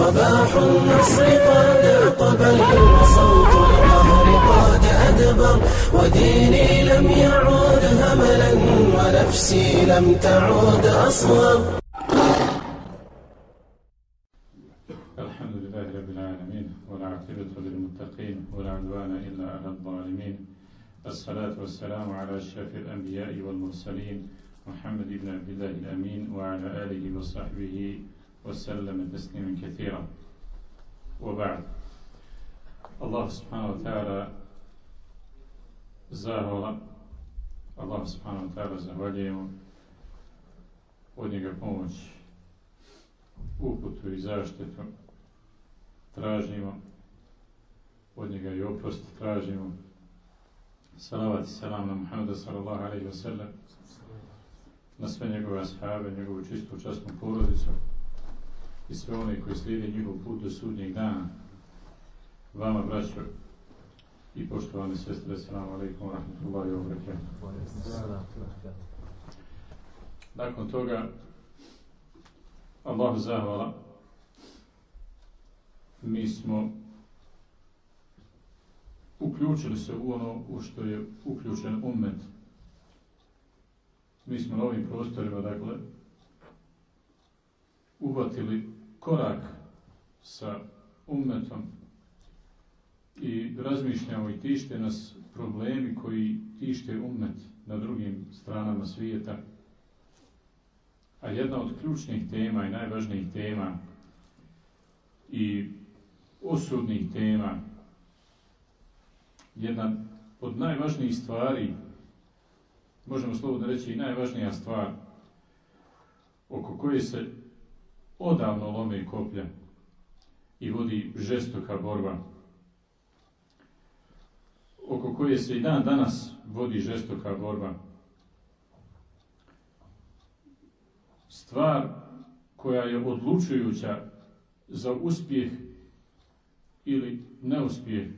صباح النصر قد أقبل وصوت القهر قد أدبر وديني لم يعود هملا ونفسي لم تعود أصغر. الحمد لله رب العالمين للمتقين ولا عدوان إلا على الظالمين. الصلاة والسلام على أشرف الأنبياء والمرسلين محمد بن عبد الله الأمين وعلى آله وصحبه وسلم تسليما كثيرا وبعد الله سبحانه وتعالى zahvala Allah subhanahu wa ta'ala zahvaljujemo od njega pomoć uputu i zaštitu tražimo od njega i oprost tražimo salavat i salam na Muhammeda sallallahu alaihi wa sallam na sve njegove ashabe, njegovu čistu častnu porodicu i sve one koji slijede njihov put do sudnjeg dana vama braćo i poštovane sestre, assalamu alaikum wa rahmatullahi wa. Nakon toga, Allah zahvala, mi smo uključili se u ono u što je uključen umet. Mi smo na ovim prostorima, dakle, uhvatili korak sa umetom i razmišljamo i tište nas problemi koji tište umet na drugim stranama svijeta. A jedna od ključnih tema i najvažnijih tema i osudnih tema, jedna od najvažnijih stvari, možemo slobodno reći i najvažnija stvar, oko koje se odavno lome koplja i vodi žestoka borba, oko koje se i dan danas vodi žestoka borba. Stvar koja je odlučujuća za uspjeh ili neuspjeh,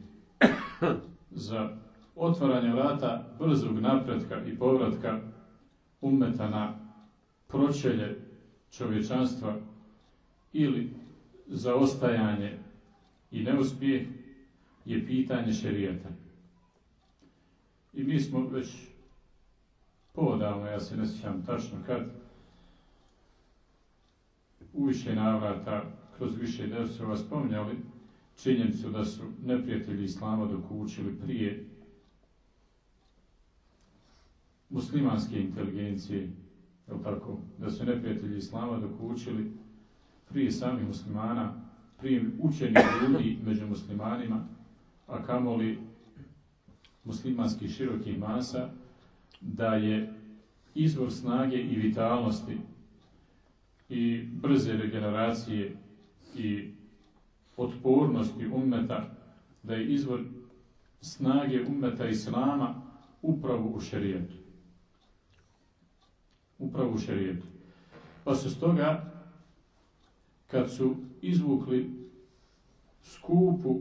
za otvaranje vrata brzog napretka i povratka umeta na pročelje čovječanstva ili za ostajanje i neuspjeh je pitanje šerijeta. I mi smo već podavno, ja se ne sjećam tačno kad, u više navrata, kroz više desova spominjali činjenicu da su neprijatelji Islama dok učili prije muslimanske inteligencije, je tako, da su neprijatelji Islama dok učili prije samih muslimana, prije učenih ljudi među muslimanima, a kamoli muslimanskih širokih masa, da je izvor snage i vitalnosti i brze regeneracije i otpornosti ummeta, da je izvor snage ummeta Islama upravo u šerijetu. Upravo u šerijetu. Pa su stoga, kad su izvukli skupu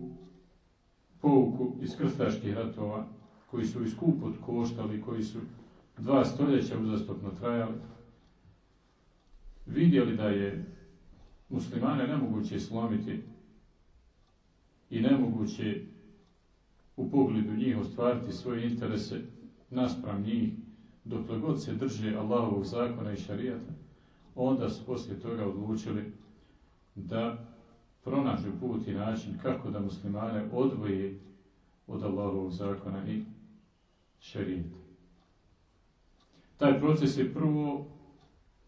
pouku iz krstaških ratova, koji su i skupo koštali, koji su dva stoljeća uzastopno trajali, vidjeli da je muslimane nemoguće slomiti i nemoguće u pogledu njih ostvariti svoje interese naspram njih, dokle god se drže Allahovog zakona i šarijata, onda su poslije toga odlučili da pronađu put i način kako da muslimane odvoje od Allahovog zakona i šarijeta. Taj proces je prvo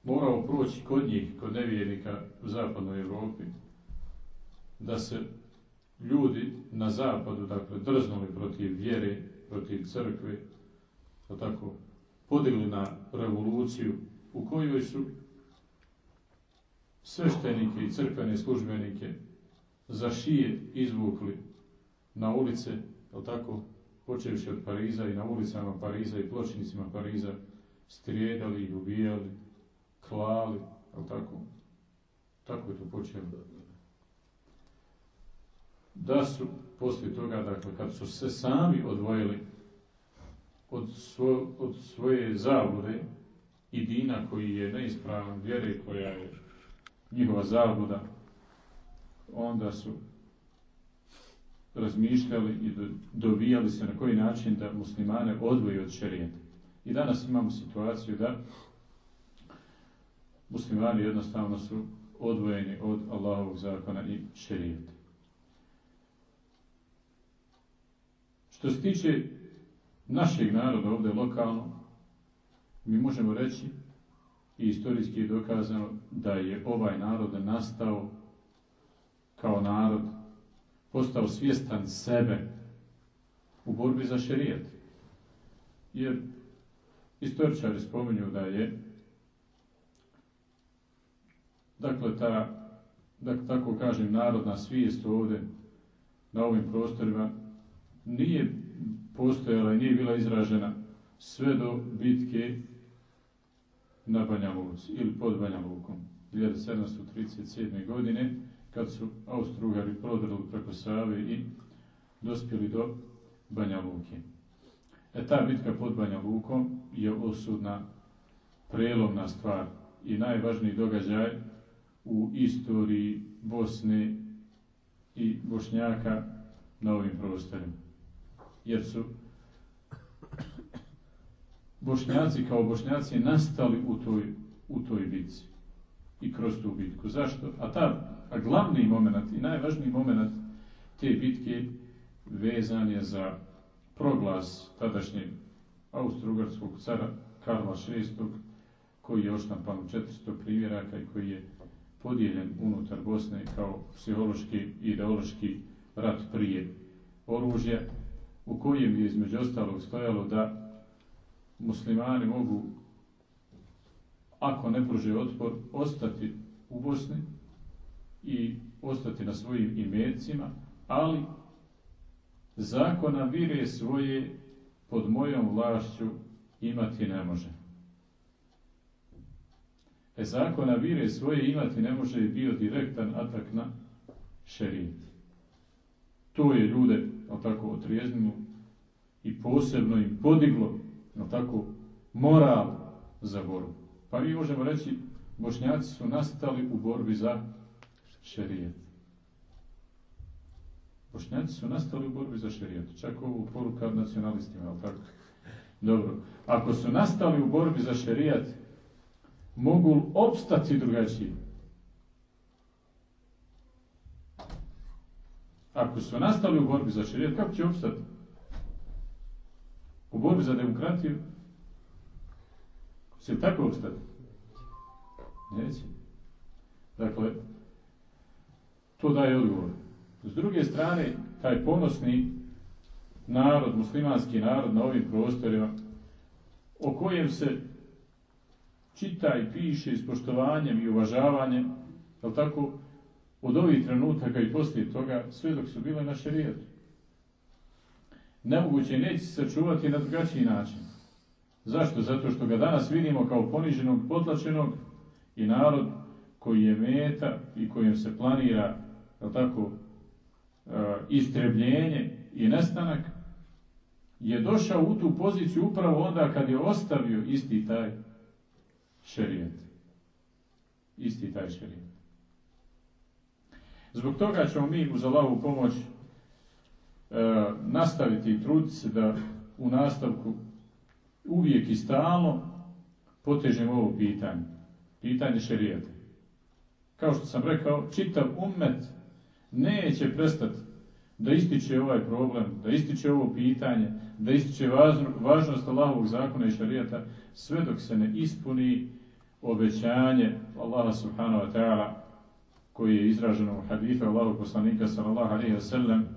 morao proći kod njih, kod nevjernika u zapadnoj Europi, da se ljudi na zapadu, dakle, drznuli protiv vjere, protiv crkve, pa tako, podigli na revoluciju u kojoj su sveštenike i crkvene službenike za šije izvukli na ulice, je tako, počevši od Pariza i na ulicama Pariza i pločnicima Pariza, strijedali i ubijali, klali, je tako? Tako je to počelo. Da su poslije toga, dakle, kad su se sami odvojili od, svo, od svoje zablude i dina koji je neispravan, vjere koja je njihova zabluda, onda su razmišljali i dovijali se na koji način da muslimane odvoji od šerijeta. I danas imamo situaciju da muslimani jednostavno su odvojeni od Allahovog zakona i šerijeta. Što se tiče našeg naroda ovdje lokalno, mi možemo reći i istorijski je dokazano da je ovaj narod nastao kao narod, postao svjestan sebe u borbi za šerijet. Jer istoričari spominju da je dakle ta, da tako kažem, narodna svijest ovdje na ovim prostorima nije postojala i nije bila izražena sve do bitke na Banja Luci ili pod Banja Lukom 1737. godine kad su Austro-Ugari prodrli preko Save i dospjeli do Banja Luke. E ta bitka pod Banja Lukom je osudna, prelomna stvar i najvažniji događaj u istoriji Bosne i Bošnjaka na ovim prostorima. Jer su Bošnjaci kao Bošnjaci nastali u toj, u toj bitci i kroz tu bitku. Zašto? A, ta, a glavni moment i najvažniji moment te bitke vezan je za proglas tadašnjeg austro-ugarskog cara Karla VI koji je oštampan u 400 primjeraka i koji je podijeljen unutar Bosne kao psihološki i ideološki rat prije oružja u kojem je između ostalog stojalo da muslimani mogu, ako ne pruže otpor, ostati u Bosni i ostati na svojim imecima, ali zakona vire svoje pod mojom vlašću imati ne može. E zakona vire svoje imati ne može je bio direktan atak na šerijet. To je ljude, tako, otrijeznilo i posebno im podiglo no tako, moral za borbu. Pa mi možemo reći, bošnjaci su nastali u borbi za šerijet. Bošnjaci su nastali u borbi za šerijet. Čak ovo poruka nacionalistima, ali tako? Dobro. Ako su nastali u borbi za šerijat, mogu opstati drugačije. Ako su nastali u borbi za šerijat, kako će opstati? U borbi za demokratiju, će tako ostati? Neće. Dakle, to daje odgovor. S druge strane, taj ponosni narod, muslimanski narod na ovim prostorima, o kojem se čita i piše s poštovanjem i uvažavanjem, je tako, od ovih trenutaka i poslije toga, sve dok su bile na šerijetu nemoguće neće sačuvati na drugačiji način. Zašto? Zato što ga danas vidimo kao poniženog, potlačenog i narod koji je meta i kojem se planira tako, e, istrebljenje i nestanak, je došao u tu poziciju upravo onda kad je ostavio isti taj šerijet. Isti taj šerijet. Zbog toga ćemo mi uz Allahovu pomoć nastaviti i truditi se da u nastavku uvijek i stalno potežemo ovo pitanje. Pitanje šerijeta. Kao što sam rekao, čitav umet neće prestati da ističe ovaj problem, da ističe ovo pitanje, da ističe važnost Allahovog zakona i šarijeta, sve dok se ne ispuni obećanje Allaha subhanahu wa ta'ala koji je izraženo u hadithu Allahog poslanika sallallahu alaihi wa sallam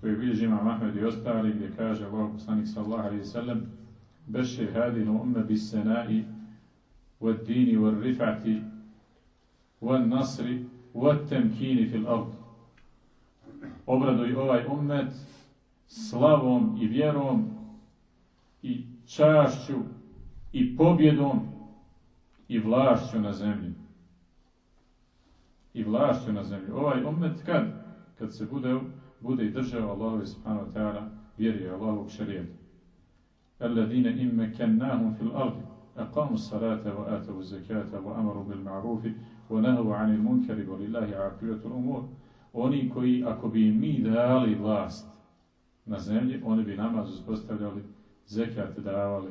koji bilježi imam Ahmed i ostali, gdje kaže Allah poslanik sallallahu alaihi sallam Bešir hadinu umme bis senai wa dini wa rifati wa nasri wa temkini fil ard. Obraduj ovaj ummet slavom i vjerom i čašću i pobjedom i vlašću na zemlji. I vlašću na zemlji. Ovaj ummet kad? Kad se bude bude i držao Allahu subhanahu wa ta'ala vjeruje Allahovog šarijeta. Alladine im kennahum fil ardi, aqamu salata wa atavu zakata wa amaru bil ma'rufi wa nahavu anil munkari wa lillahi aqilatul umur. Oni koji, ako bi mi dali vlast na zemlji, oni bi namaz uspostavljali, zekat davali,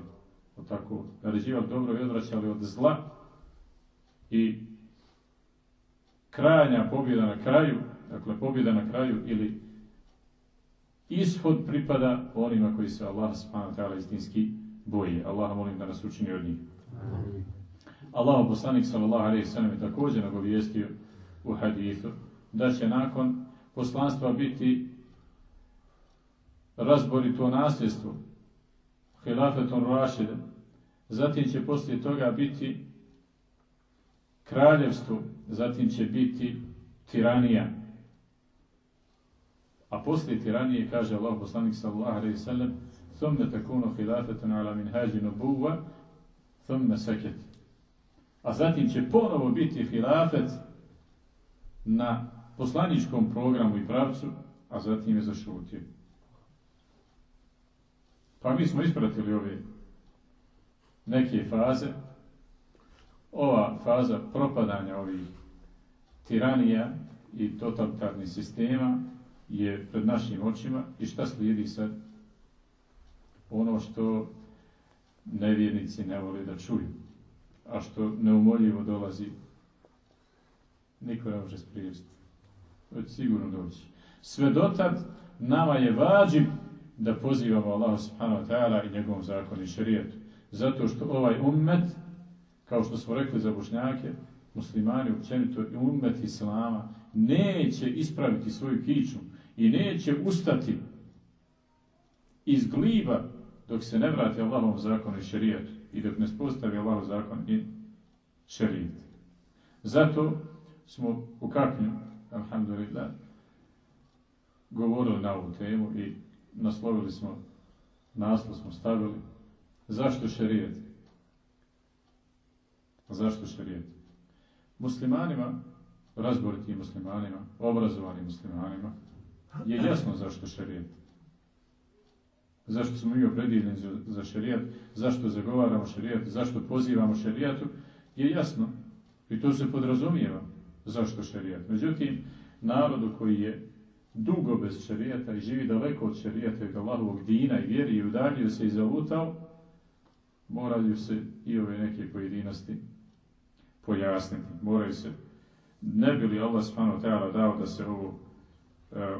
tako, naređivali dobro i odvraćali od zla i krajnja pobjeda na kraju, dakle pobjeda na kraju ili ishod pripada onima koji se Allah subhanahu istinski boje. Allah molim da nas učini od njih. Allah poslanik sallallahu alejhi ve sellem je također nagovijestio u hadithu da će nakon poslanstva biti razborito nasljedstvo hilafetom rašide. Zatim će poslije toga biti kraljevstvo, zatim će biti tiranija. A poslije tiranije kaže Allah poslanik sallallahu alejhi ve sellem: "Thumma takunu khilafatan ala minhaji nubuwa, thumma sakat." A zatim će ponovo biti hilafet na poslaničkom programu i pravcu, a zatim je zašutio. Pa mi smo ispratili ove neke faze. Ova faza propadanja ovih tiranija i totalitarnih sistema je pred našim očima i šta slijedi sad? Ono što nevjernici ne vole da čuju, a što neumoljivo dolazi, niko ne može sprijesti. To će sigurno doći. Sve dotad nama je vađib da pozivamo Allah subhanahu wa ta'ala i njegovom zakonu i šarijetu. Zato što ovaj ummet, kao što smo rekli za bošnjake, muslimani općenito i ummet islama, neće ispraviti svoju kiču i neće ustati iz gliba dok se ne vrati Allahom zakonu i šarijetu i dok ne spostavi Allahom zakon i šarijet. Zato smo u kaknju, alhamdulillah, govorili na ovu temu i naslovili smo, naslov smo stavili, zašto šerijet? Zašto šerijet? Muslimanima, razboritim muslimanima, obrazovanim muslimanima, je jasno zašto šerijet. Zašto smo mi opredjeljeni za, za zašto zagovaramo šerijat, zašto pozivamo šerijatu, je jasno. I to se podrazumijeva zašto šerijat. Međutim, narodu koji je dugo bez šerijata i živi daleko od šerijata i Allahovog dina i vjeri i udaljio se i zalutao, moraju se i ove neke pojedinosti pojasniti. Moraju se, ne bi li Allah subhanahu dao da se ovo,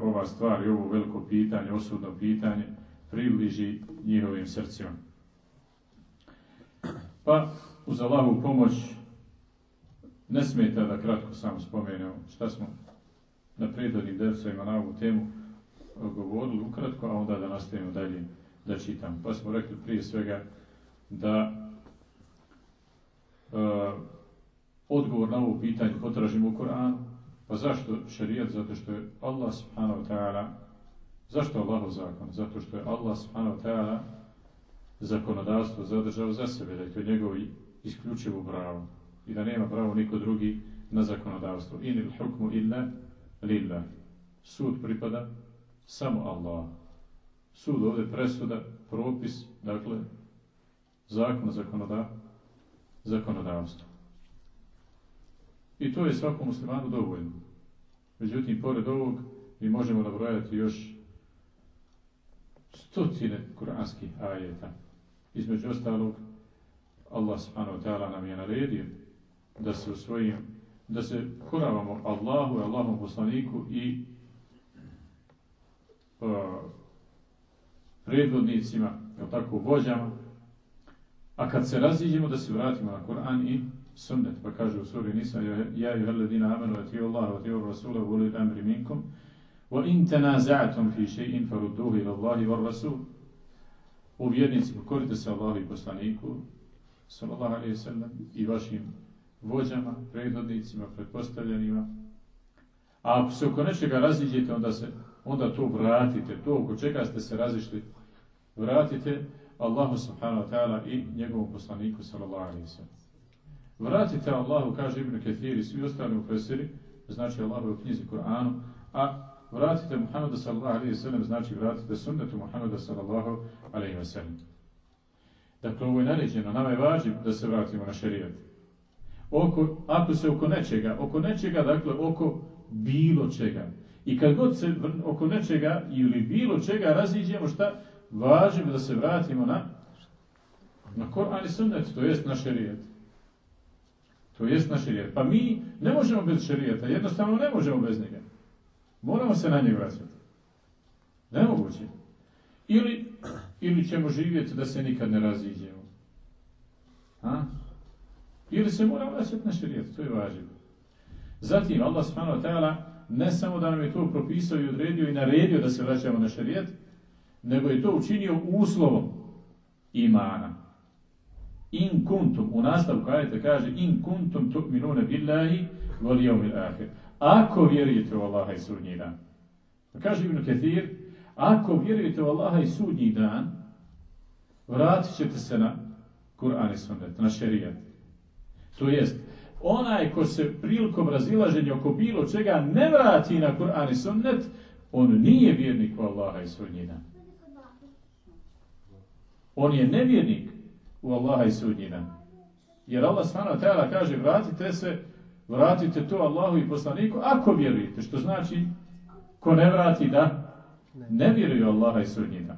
ova stvar i ovo veliko pitanje, osudno pitanje, približi njihovim srcima. Pa, uz Allahovu pomoć, ne smeta da kratko samo spomenemo šta smo na prethodnim devsovima na ovu temu govorili ukratko, a onda da nastavimo dalje da čitam. Pa smo rekli prije svega da uh, odgovor na ovo pitanje potražimo u Koranu. Pa zašto šarijat? Zato što je Allah subhanahu ta'ala zašto Allahov zakon? Zato što je Allah subhanahu ta'ala zakonodavstvo zadržao za sebe, da je to njegovo isključivo pravo i da nema pravo niko drugi na zakonodavstvo. Inil hukmu illa lillah. Sud pripada samo Allah. Sud ovdje presuda, propis, dakle, zakon, zakonodav, zakonodavstvo. I to je svakom muslimanu dovoljno. Međutim, pored ovog, mi možemo nabrojati još stotine kuranskih ajeta. Između ostalog, Allah subhanahu wa ta'ala nam je naredio da se u svojim da se koravamo Allahu i Allahom poslaniku i uh, predvodnicima, tako, vođama, a kad se raziđemo da se vratimo na Kur'an i sunnet, pa kaže u suri Nisa, ja i veledina amenu, ti Allah, Allah, Rasula, voli amri minkom, wa in tenaza'atum fi še'in farudduhu ila Allahi var Rasul. U vjernici pokorite se Allahu i poslaniku, sallallahu alaihi sallam, i vašim vođama, predvodnicima, pretpostavljenima. A ako se oko nečega raziđete, onda, se, onda to vratite. To oko čega ste se razišli, vratite Allahu subhanahu wa ta'ala i njegovom poslaniku sallallahu alaihi sallam. Vratite Allahu, kaže Ibn Ketir i svi ostali u Fesiri, znači Allahu u knjizi Kur'anu, a vratite Muhammeda sallallahu alaihi sallam, znači vratite sunnetu Muhammeda sallallahu alaihi sallam. Dakle, ovo je naređeno, nama je vađib da se vratimo na šerijat. oko, ako se oko nečega, oko nečega, dakle oko bilo čega. I kad god se oko nečega ili bilo čega raziđemo, šta? Važimo da se vratimo na na Koran i sunnet, to jest na šerijet. To jest na šerijet. Pa mi ne možemo bez šerijeta, jednostavno ne možemo bez njega. Moramo se na njeg vraćati. Nemoguće. Ili, ili ćemo živjeti da se nikad ne raziđemo. A? Ili se moramo vraćati na šerijet, to je važno. Zatim, Allah subhanahu wa ta'ala ne samo da nam je to propisao i odredio i naredio da se vraćamo na šerijet, nego je to učinio uslovom imana. In kuntum, u nastavku ajete kaže in kuntum tu'minune billahi wal yawmil akhir. Ako vjerujete u Allaha i sudnji dan. Pa kaže Ibn Kathir, ako vjerujete u Allaha i sudnji dan, vratit ćete se na Kur'an i sunnet, na šerijat. To jest, onaj ko se prilikom razilaženja oko bilo čega ne vrati na Kur'an i sunnet, on nije vjernik u Allaha i sudnji dan. On je nevjernik u Allaha i sudnji dan. Jer Allah wa kaže vratite se, vratite to Allahu i poslaniku ako vjerujete, što znači ko ne vrati da ne vjeruje Allaha i sudnji dan.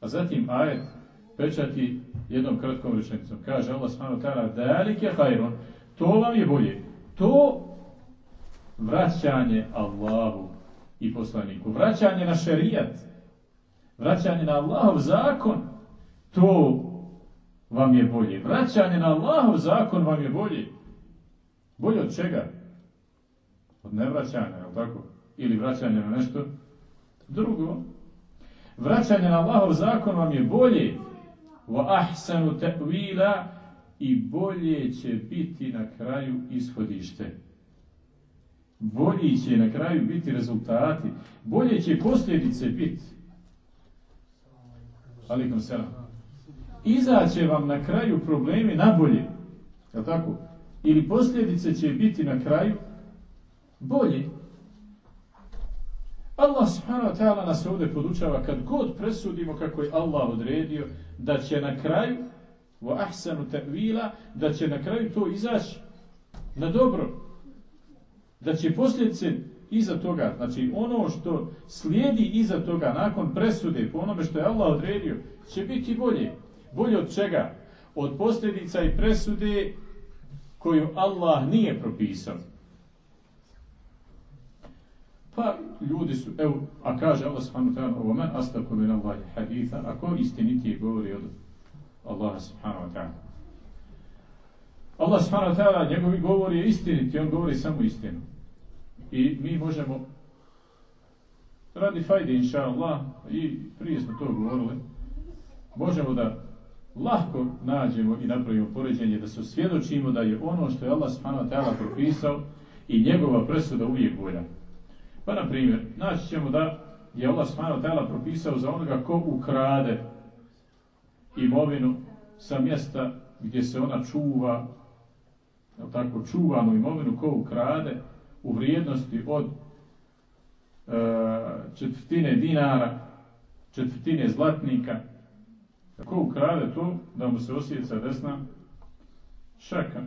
A zatim ajet pečati jednom kratkom rečenicom. Kaže Allah ta'ala dalike hajron, to vam je bolje. To vraćanje Allahu i poslaniku, vraćanje na šerijat, vraćanje na Allahov zakon, to vam je bolje. Vraćanje na Allahov zakon vam je bolje. Bolje od čega? Od nevraćanja, je tako? Ili vraćanje na nešto drugo. Vraćanje na Allahov zakon vam je bolje. Wa ahsanu ta'wila i bolje će biti na kraju ishodište. Bolji će na kraju biti rezultati. Bolje će posljedice biti. Alikum selam izaće vam na kraju problemi nabolje. Je tako? Ili posljedice će biti na kraju bolje. Allah subhanahu wa ta'ala nas ovdje podučava kad god presudimo kako je Allah odredio da će na kraju wa ahsanu ta'vila da će na kraju to izaći na dobro. Da će posljedice iza toga, znači ono što slijedi iza toga nakon presude po onome što je Allah odredio će biti bolje. Bolje od čega? Od posljedica i presude koju Allah nije propisao. Pa ljudi su, evo, a kaže Allah subhanahu wa ta'ala, ovo men astaku min Allahi haditha, a ko istinitije govori od Allaha subhanahu wa ta'ala. Allah subhanahu wa ta'ala, njegovi govor je istiniti, on govori samo istinu. I mi možemo radi fajde, inša Allah, i prije smo to govorili, možemo da lahko nađemo i napravimo poređenje da se osvjedočimo da je ono što je Allah subhanahu wa propisao i njegova presuda uvijek bolja. Pa na primjer, naći ćemo da je Allah subhanahu wa propisao za onoga ko ukrade imovinu sa mjesta gdje se ona čuva, tako, čuvanu imovinu ko ukrade u vrijednosti od e, četvrtine dinara, četvrtine zlatnika, Ko ukrade to, da mu se osjeca desna šaka.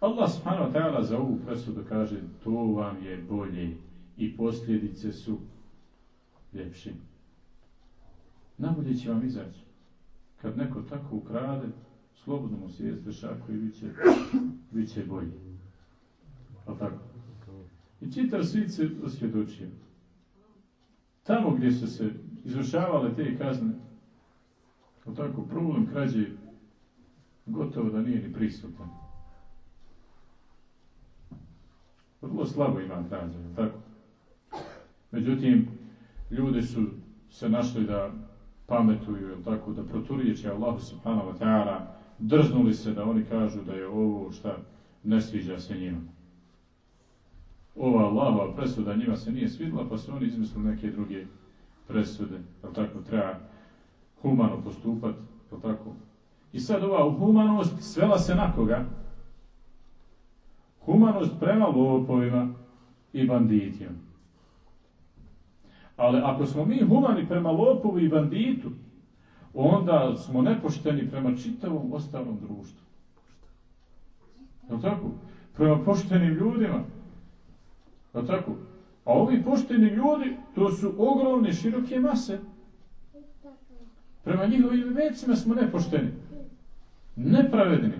Allah subhanahu wa ta'ala za ovu presudu kaže to vam je bolje i posljedice su ljepše. Najbolje će vam izaći. Kad neko tako ukrade, slobodno mu sjeste šaku i bit će, bit će bolje. Pa tako. I čitav svijet se osvjedočio. Tamo gdje su se izvršavale te kazne, o tako problem krađe gotovo da nije ni prisutan. Vrlo slabo ima krađe, tako. Međutim, ljudi su se našli da pametuju, jel tako, da proturijeće Allahu subhanahu wa ta'ala, drznuli se da oni kažu da je ovo šta ne sviđa se njima ova Allahova presuda njima se nije svidla, pa su oni izmislili neke druge presude, jel tako, treba humano postupati, jel tako. I sad ova humanost svela se na koga? Humanost prema lopovima i banditima. Ali ako smo mi humani prema lopovu i banditu, onda smo nepošteni prema čitavom ostalom društvu. Je tako? Prema poštenim ljudima. Je tako? A ovi pošteni ljudi, to su ogromne, široke mase. Prema njihovim vecima smo nepošteni. Nepravedni.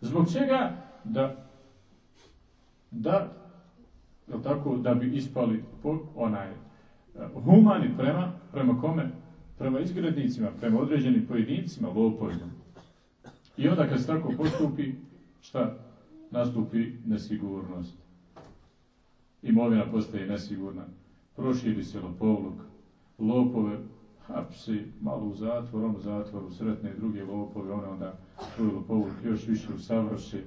Zbog čega? Da, da, je tako, da bi ispali onaj, humani prema, prema kome? Prema izgrednicima, prema određenim pojedincima, lopovima. I onda kad se tako postupi, šta? Nastupi nesigurnost. Imovina postaje nesigurna. Proširi se lopovluk. Lopove hapsi malo u zatvor, on zatvoru, sretne druge lopove, one onda svoj lopovluk još više usavrši.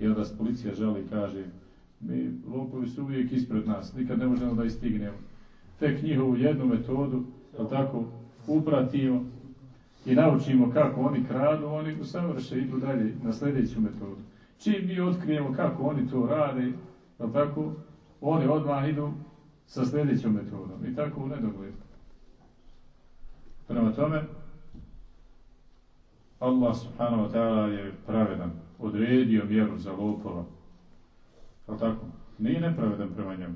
I onda policija žali i kaže mi lopovi su uvijek ispred nas, nikad ne možemo da istignemo. Tek njihovu jednu metodu, tako, upratimo i naučimo kako oni kradu, oni usavrše, idu dalje na sljedeću metodu. Čim mi otkrijemo kako oni to rade, tako, oni odmah idu sa sljedećom metodom i tako u nedogled. Prema tome, Allah subhanahu wa ta'ala je pravedan, odredio mjeru za lopova. Je tako? Nije nepravedan prema njemu.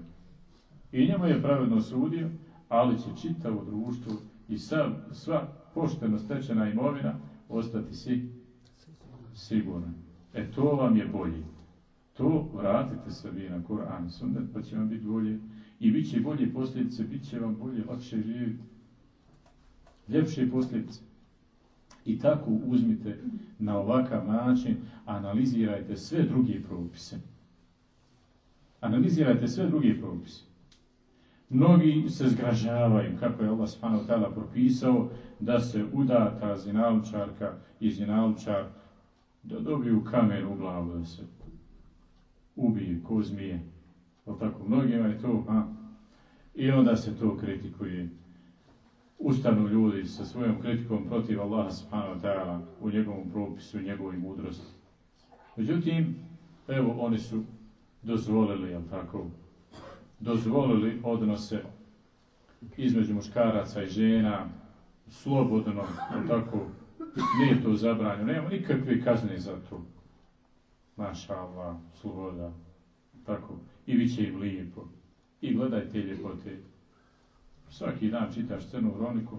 I njemu je pravedno sudio, ali će čitavo društvo i sav, sva pošteno stečena imovina ostati si sigurna. E to vam je bolje. To vratite se vi na Kur'an i Sunnet pa će vam biti bolje i bit će bolje posljedice, bit će vam bolje, lakše živjeti. Ljepše posljedice. I tako uzmite na ovakav način, analizirajte sve druge propise. Analizirajte sve druge propise. Mnogi se zgražavaju kako je Allah ta'ala propisao da se udata zinaučarka i zinaučar da dobiju kamer u glavu da se ubije ko zmije. O tako, mnogima je to, a? I onda se to kritikuje. Ustanu ljudi sa svojom kritikom protiv Allaha subhanahu ta'ala u njegovom propisu, u njegovoj mudrosti. Međutim, evo, oni su dozvolili, jel tako, dozvolili odnose između muškaraca i žena, slobodno, jel tako, nije to zabranjeno, nema nikakve kazne za to. Maša Allah, sloboda, tako, i bit će im lijepo. I gledaj te ljepote. Svaki dan čitaš crnu hroniku,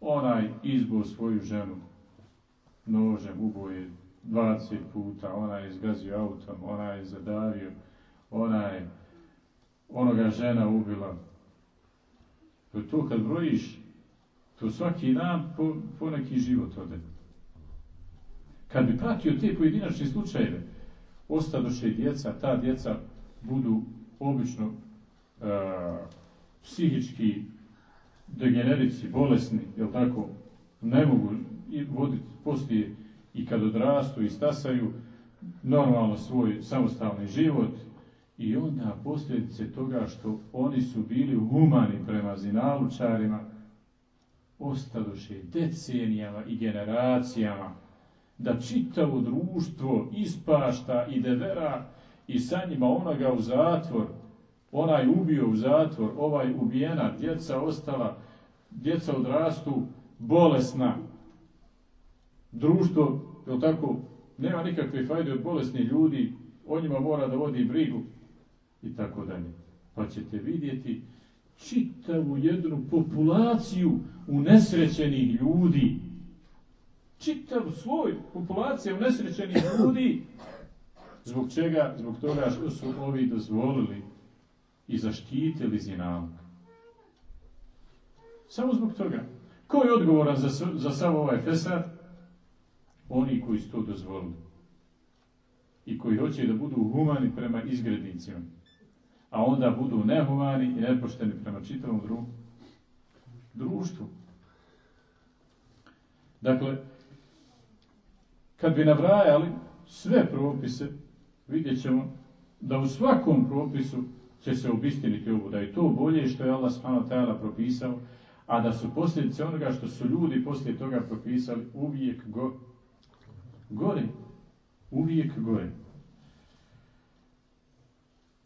onaj izbo svoju ženu nožem uboje 20 puta, ona je izgazio autom, ona je zadavio, ona je onoga žena ubila. To kad brojiš, to svaki dan po, po neki život ode. Kad bi pratio te pojedinačne slučajeve, ostadoše djeca, ta djeca budu obično uh, psihički degenerici, bolesni, jel tako, ne mogu voditi poslije i kad odrastu i stasaju normalno svoj samostalni život, i onda posljedice toga što oni su bili humani prema zinalučarima, ostadoše decenijama i generacijama da čitavo društvo ispašta i devera i sa njima onoga u zatvor, onaj ubio u zatvor, ovaj ubijena, djeca ostala, djeca odrastu bolesna. Društvo, je tako, nema nikakve fajde od bolesnih ljudi, o njima mora da vodi brigu i tako dalje. Pa ćete vidjeti čitavu jednu populaciju unesrećenih ljudi. Čitav svoj populacija unesrećenih ljudi. Zbog čega? Zbog toga što su ovi dozvolili i zaštitili zinalog. Samo zbog toga. Ko je odgovoran za, za sav ovaj fesad? Oni koji su to dozvolili. I koji hoće da budu humani prema izgrednicima a onda budu nehumani i nepošteni prema čitavom dru društvu. Dakle, kad bi nabrajali sve propise, vidjet ćemo da u svakom propisu će se obistiniti ovo, da je to bolje što je Allah s.a. propisao, a da su posljedice onoga što su ljudi poslije toga propisali uvijek go, gore. Uvijek gore.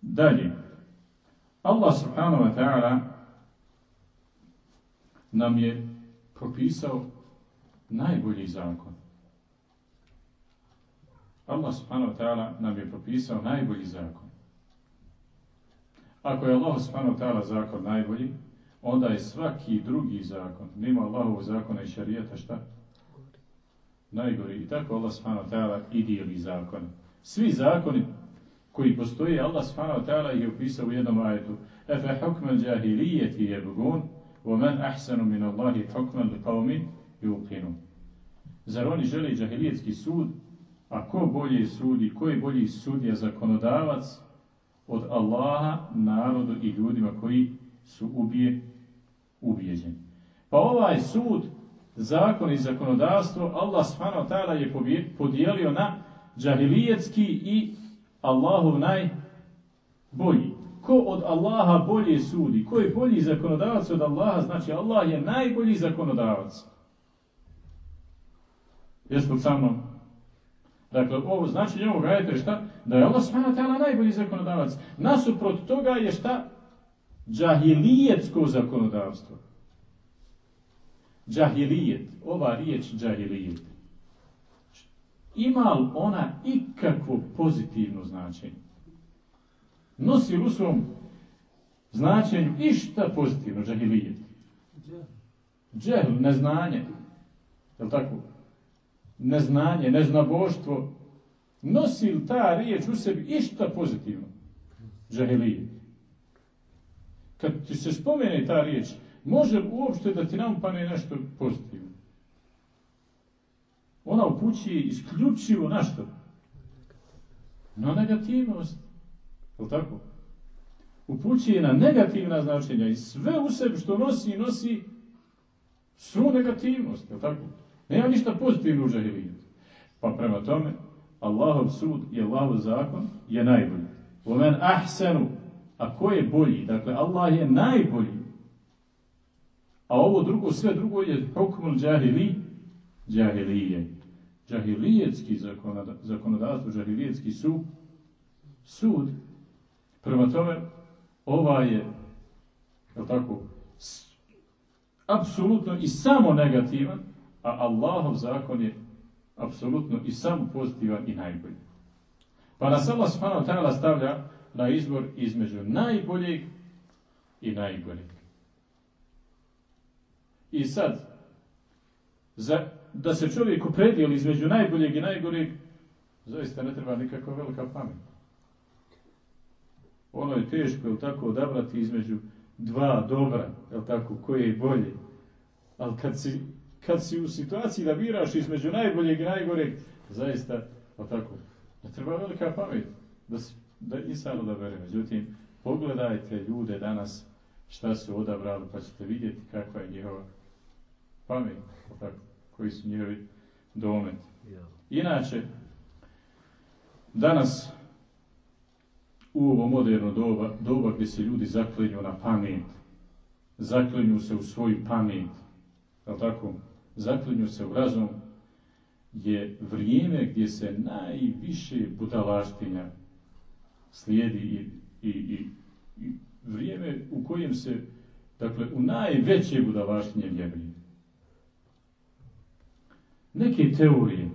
Dalje. Allah subhanahu wa ta'ala nam je propisao najbolji zakon. Allah subhanahu wa ta'ala nam je propisao najbolji zakon. Ako je Allah subhanahu wa ta'ala zakon najbolji, onda je svaki drugi zakon, nima Allahovog zakona i šarijeta šta? Najgori. I tako Allah subhanahu wa ta'ala i dijeli zakon. Svi zakoni koji postoje, Allah subhanahu wa ta'ala je upisao u jednom ajetu. Efe hukman džahilijeti man ahsanu min Allahi hukman li qavmin yuqinu. Zar oni žele džahilijetski sud, a ko bolje sudi, ko je bolji sudija zakonodavac od Allaha, narodu i ljudima koji su ubije, ubijeđeni. Pa ovaj sud, zakon i zakonodavstvo, Allah subhanahu ta'ala je podijelio na džahilijetski i Allahov najbolji. Ko od Allaha bolje sudi, ko je bolji zakonodavac od Allaha, znači Allah je najbolji zakonodavac. Jesmo sa mnom? Dakle, ovo znači ajeta je šta? Da je Allah subhanahu najbolji zakonodavac. Nasuprot toga je šta? Džahilijetsko zakonodavstvo. Džahilijet, ova riječ džahilijet. Ima li ona ikakvo pozitivno značenje? Nosi u svom značenju išta pozitivno, džahilijet? Džehl, neznanje. Je li tako? Neznanje, neznaboštvo. Nosi li ta riječ u sebi išta pozitivno? Džahilijet. Kad ti se spomene ta riječ, može uopšte da ti nampane nešto pozitivno? Ona upućuje isključivo na što? Na negativnost. Je tako? Upućuje na negativna značenja i sve u sebi što nosi, nosi svu negativnost. Je tako? Nema ništa pozitivno u žahilijetu. Pa prema tome, Allahov sud i Allahov zakon je najbolji. Omen ahsenu. A ko je bolji? Dakle, Allah je najbolji. A ovo drugo, sve drugo je hukmul džahili, džahilije. Džahilijetski zakonodavstvo, džahilijetski su sud. Prema tome, ova je, je tako, apsolutno i samo negativan, a Allahov zakon je apsolutno i samo pozitivan i najbolji. Pa nas Allah subhanahu ta'ala stavlja na izbor između najboljeg i najboljeg. I sad, za, da se čovjek opredijeli između najboljeg i najgoreg, zaista ne treba nikakva velika pamet. Ono je teško, je tako, odabrati između dva dobra, je tako, koje je bolje. Ali kad si, kad si u situaciji da biraš između najboljeg i najgoreg, zaista, je tako, ne treba velika pamet da, si, da i sad odabere. Međutim, pogledajte ljude danas šta su odabrali, pa ćete vidjeti kakva je njihova pamet, tako, koji su njihovi domet. Inače, danas u ovo moderno doba, doba gdje se ljudi zaklinju na pamet, zaklinju se u svoju pamet, je tako? Zaklinju se u razum, je vrijeme gdje se najviše budalaštinja slijedi i, i, i, i vrijeme u kojem se, dakle, u najveće budalaštinje vjeruje. Neke teorije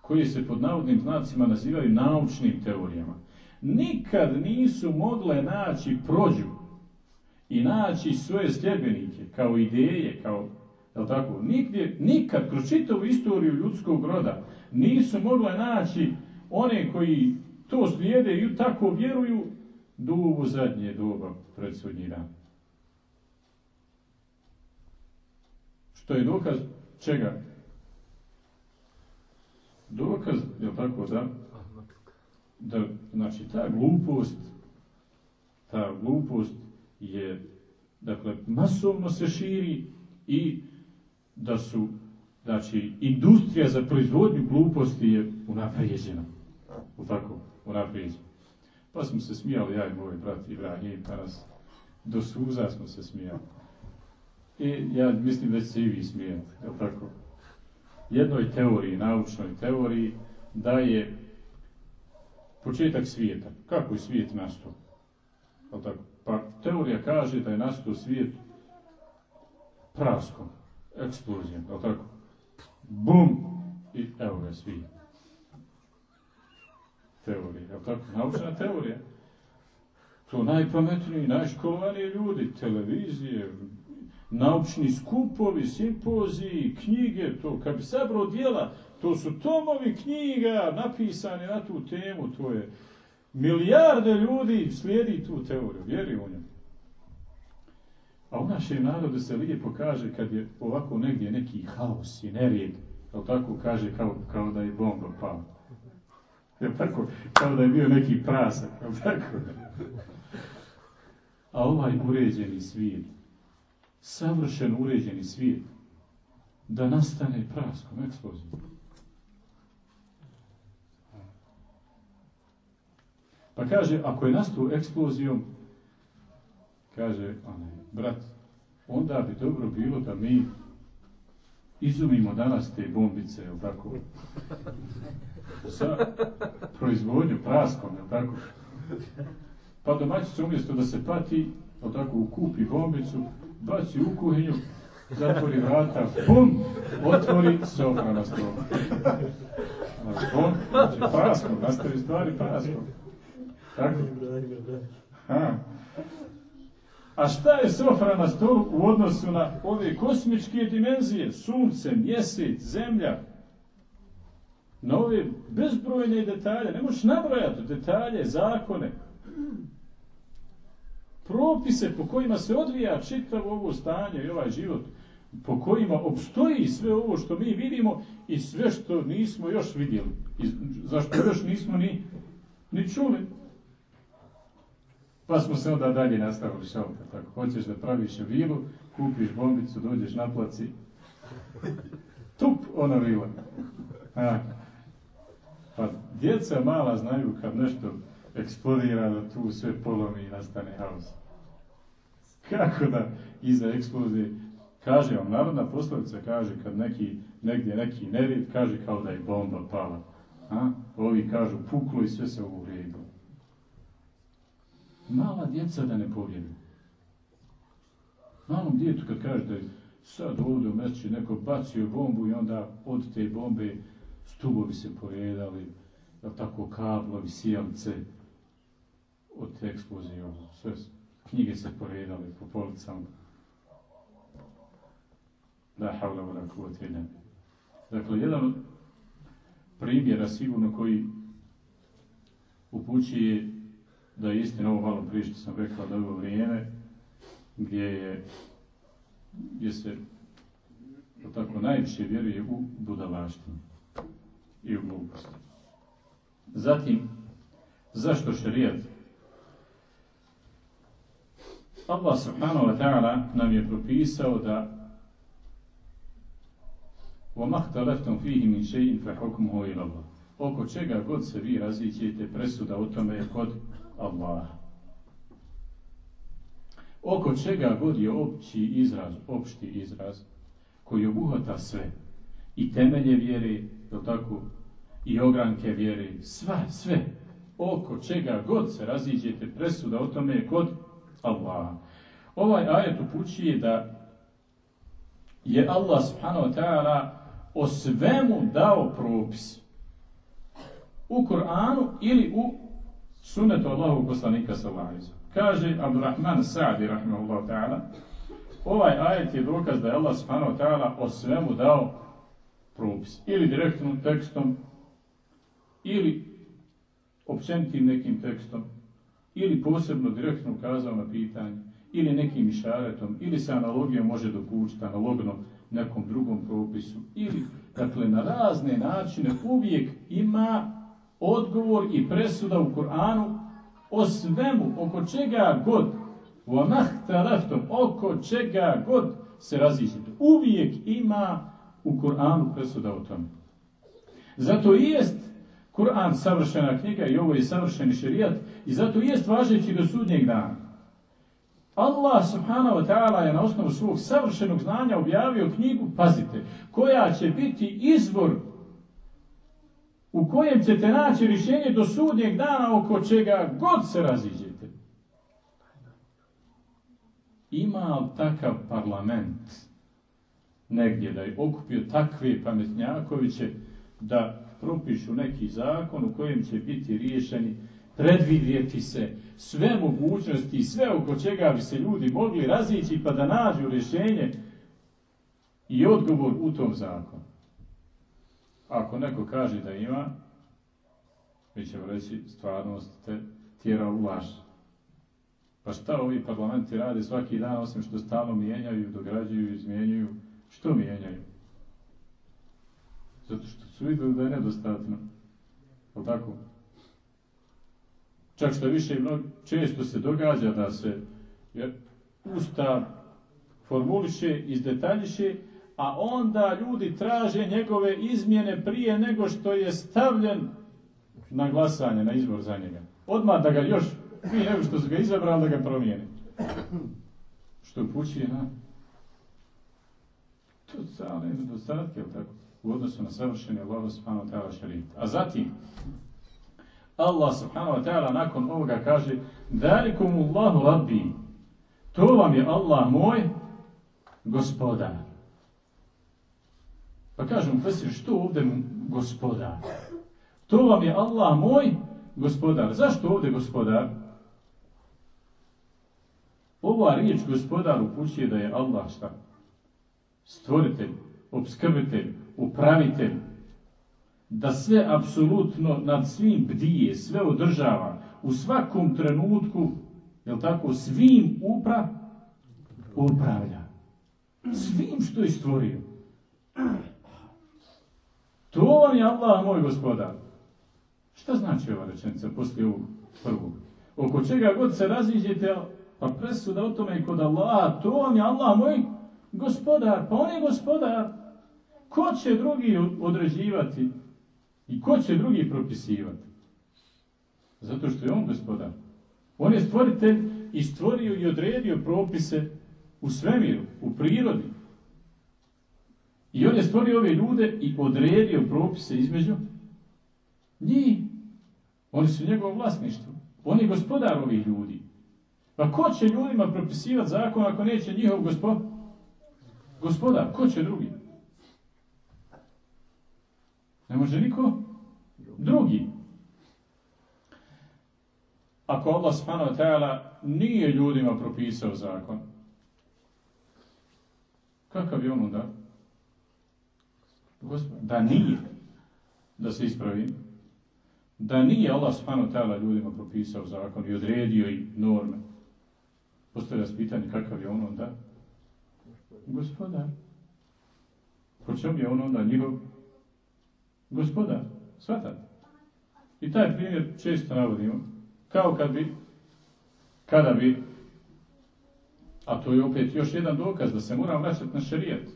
koje se pod navodnim znacima nazivaju naučnim teorijama, nikad nisu mogle naći prođu i naći svoje sljedbenike kao ideje, kao jel tako, nigdje, nikad kroz čitavu istoriju ljudskog roda nisu mogle naći one koji to slijede i tako vjeruju do ovo zadnje doba pred sudnji dan. Što je dokaz čega? Dokaz, je tako da, da, znači ta glupost, ta glupost je, dakle, masovno se širi i da su, znači, industrija za proizvodnju gluposti je unaprijeđena. U tako, unaprijeđena. Pa smo se smijali, ja i moj brat Ibrahim, pa nas do suza smo se smijali. I ja mislim da će se i vi smijati, je tako? Jednoj teoriji, naučnoj teoriji, da je početak svijeta. Kako je svijet nastao? Pa teorija kaže da je nastao svijet praskom. eksplozijom, je tako? Bum! I evo ga svi. Teorija, je tako? Naučna teorija. To najpametniji, najškolovaniji ljudi, televizije, naučni skupovi, simpoziji, knjige, to kad bi sabrao dijela, to su tomovi knjiga napisani na tu temu, to je milijarde ljudi slijedi tu teoriju, vjeri u njemu. A u našem narodu se lijepo kaže kad je ovako negdje neki haos i nerijed, jel tako kaže kao, kao da je bomba pala. Jel tako? Kao da je bio neki prasak, tako? A ovaj uređeni svijet, savršen uređeni svijet, da nastane praskom, eksplozijom. Pa kaže, ako je nastao eksplozijom, kaže onaj, brat, onda bi dobro bilo da mi izumimo danas te bombice, jel tako? Sa proizvodnju praskom, jel tako? Pa domaćica umjesto da se pati, jel tako, kupi bombicu, baci u kuhinju, zatvori vrata, bum, otvori sofra na stolu. Bum, znači praskom, nastavi stvari praskom. Tako? Ha. A šta je sofra na stolu u odnosu na ove kosmičke dimenzije? Sunce, mjesec, zemlja. Na ove bezbrojne detalje. Ne možeš nabrojati detalje, zakone. Propise po kojima se odvija čitavo ovo stanje i ovaj život. Po kojima obstoji sve ovo što mi vidimo i sve što nismo još vidjeli. Zašto još nismo ni, ni čuli. Pa smo se onda dalje nastavili šalka. Tako, hoćeš da praviš vilu, kupiš bombicu, dođeš na placi, tup, ona vila. Pa djeca mala znaju kad nešto eksplodira da tu sve polomi i nastane haos. Kako da iza eksplozije, kaže vam, narodna poslovica kaže kad neki, negdje neki nered, kaže kao da je bomba pala. A? Ovi kažu puklo i sve se uredilo mala djeca da ne povjeruju. Malom djetu kad kaže da je sad ovdje u mjeseči neko bacio bombu i onda od te bombe stubovi se poredali, da tako kablovi, sijalice od ono, sve knjige se poredale po policama. Da, havla vora kuvat Dakle, jedan primjera sigurno koji upućuje da je istina ovo malo prije što sam rekao da je ovo vrijeme gdje je gdje se tako najviše vjeruje u budalaštinu i u glupost. Zatim, zašto šarijat? Allah subhanahu wa ta'ala nam je propisao da وَمَا اخْتَلَفْتُمْ فِيهِ مِنْ شَيْءٍ فَحُكْمُهُ إِلَى اللَّهِ Oko čega god se vi razićete, presuda o tome je kod Allah. Oko čega god je opći izraz, opšti izraz, koji obuhvata sve, i temelje vjere, je tako, i ogranke vjere, sve, sve, oko čega god se raziđete, presuda o tome je kod Allah. Ovaj ajet upućuje da je Allah subhanahu wa ta'ala o svemu dao propis. U Koranu ili u sunnetu Allahu poslanika sallallahu Kaže Abdurrahman Sa'di rahimahullahu ta'ala, ovaj ajet je dokaz da je Allah subhanahu wa ta'ala o svemu dao propis. Ili direktnom tekstom, ili općenitim nekim tekstom, ili posebno direktno ukazao na pitanje, ili nekim išaretom, ili se analogijom može dokučiti analogno nekom drugom propisu, ili, dakle, na razne načine uvijek ima odgovor i presuda u Kur'anu o svemu, oko čega god, u oko čega god se raziđete. Uvijek ima u Kur'anu presuda o tome. Zato i jest Kur'an savršena knjiga i ovo je savršeni šerijat i zato jest važeći do sudnjeg dana. Allah subhanahu wa ta'ala je na osnovu svog savršenog znanja objavio knjigu, pazite, koja će biti izvor u kojem ćete naći rješenje do sudnjeg dana oko čega god se raziđete. Ima takav parlament negdje, da je okupio takve pametnjakoviće da propišu neki zakon u kojem će biti riješeni, predvidjeti se sve mogućnosti i sve oko čega bi se ljudi mogli razići pa da nađu rješenje i odgovor u tom zakonu. Ako neko kaže da ima, mi ćemo reći stvarnost te tjera u laž. Pa šta ovi parlamenti rade svaki dan, osim što stalno mijenjaju, dograđuju, izmijenjuju? Što mijenjaju? Zato što su vidjeli da je nedostatno. Je tako? Čak što više mnogo, često se događa da se jer, Ustav formuliše, izdetaljiše, a onda ljudi traže njegove izmjene prije nego što je stavljen na glasanje, na izbor za njega. Odmah da ga još, prije nego što su ga izabrali, da ga promijene. Što upućuje na totalne nedostatke, tako? U odnosu na savršeni Allah subhanahu wa ta'ala šarit. A zatim, Allah subhanahu wa ta'ala nakon ovoga kaže Dalikum Allahu rabbi To vam je Allah moj gospodar. Pa kažem, Fesir, što ovdje gospodar? To vam je Allah moj gospodar. Zašto ovdje gospodar? Ova riječ gospodar upućuje da je Allah šta? Stvoritelj, obskrbitelj, upravitelj, da sve apsolutno nad svim bdije, sve održava, u svakom trenutku, jel tako, svim upra, upravlja. Svim što je stvorio. To vam je Allah moj gospodar. Šta znači ova rečenica poslije ovog prvog? Oko čega god se raziđete, pa presuda o tome kod Allaha, to vam je Allah moj gospodar. Pa on je gospodar. Ko će drugi određivati i ko će drugi propisivati? Zato što je on gospodar. On je stvoritelj i stvorio i odredio propise u svemiru, u prirodi. I on je stvorio ove ljude i odredio propise između njih. Oni su njegovo vlasništvo. On je gospodar ovih ljudi. Pa ko će ljudima propisivati zakon ako neće njihov gospod? gospodar? Ko će drugi? Ne može niko drugi. Ako Allah subhanahu wa nije ljudima propisao zakon, kakav je on onda? Da nije, da se ispravi, da nije Allah subhanahu wa ljudima propisao zakon i odredio i norme. Postavlja se pitanje kakav je on onda? Gospodar. Po čemu je on onda njihov gospodar, shvatate? I taj primjer često navodimo, kao kad bi, kada bi, a to je opet još jedan dokaz da se mora vraćati na šerijet.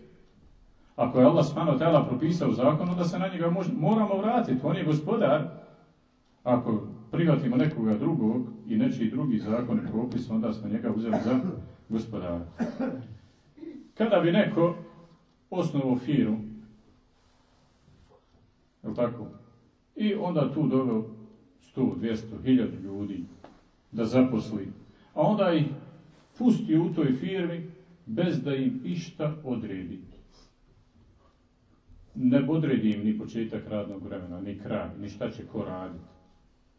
Ako je Allah smano tela propisao zakon, onda se na njega moramo vratiti. On je gospodar. Ako prihvatimo nekoga drugog i nečiji drugi zakon i propis, onda smo njega uzeli za gospodara. Kada bi neko osnovu firu, je tako? I onda tu doveo 100, 200, 1000 ljudi da zaposli. A onda ih pusti u toj firmi bez da im išta odredi. Ne odredi im ni početak radnog vremena, ni kraj, ni šta će ko raditi,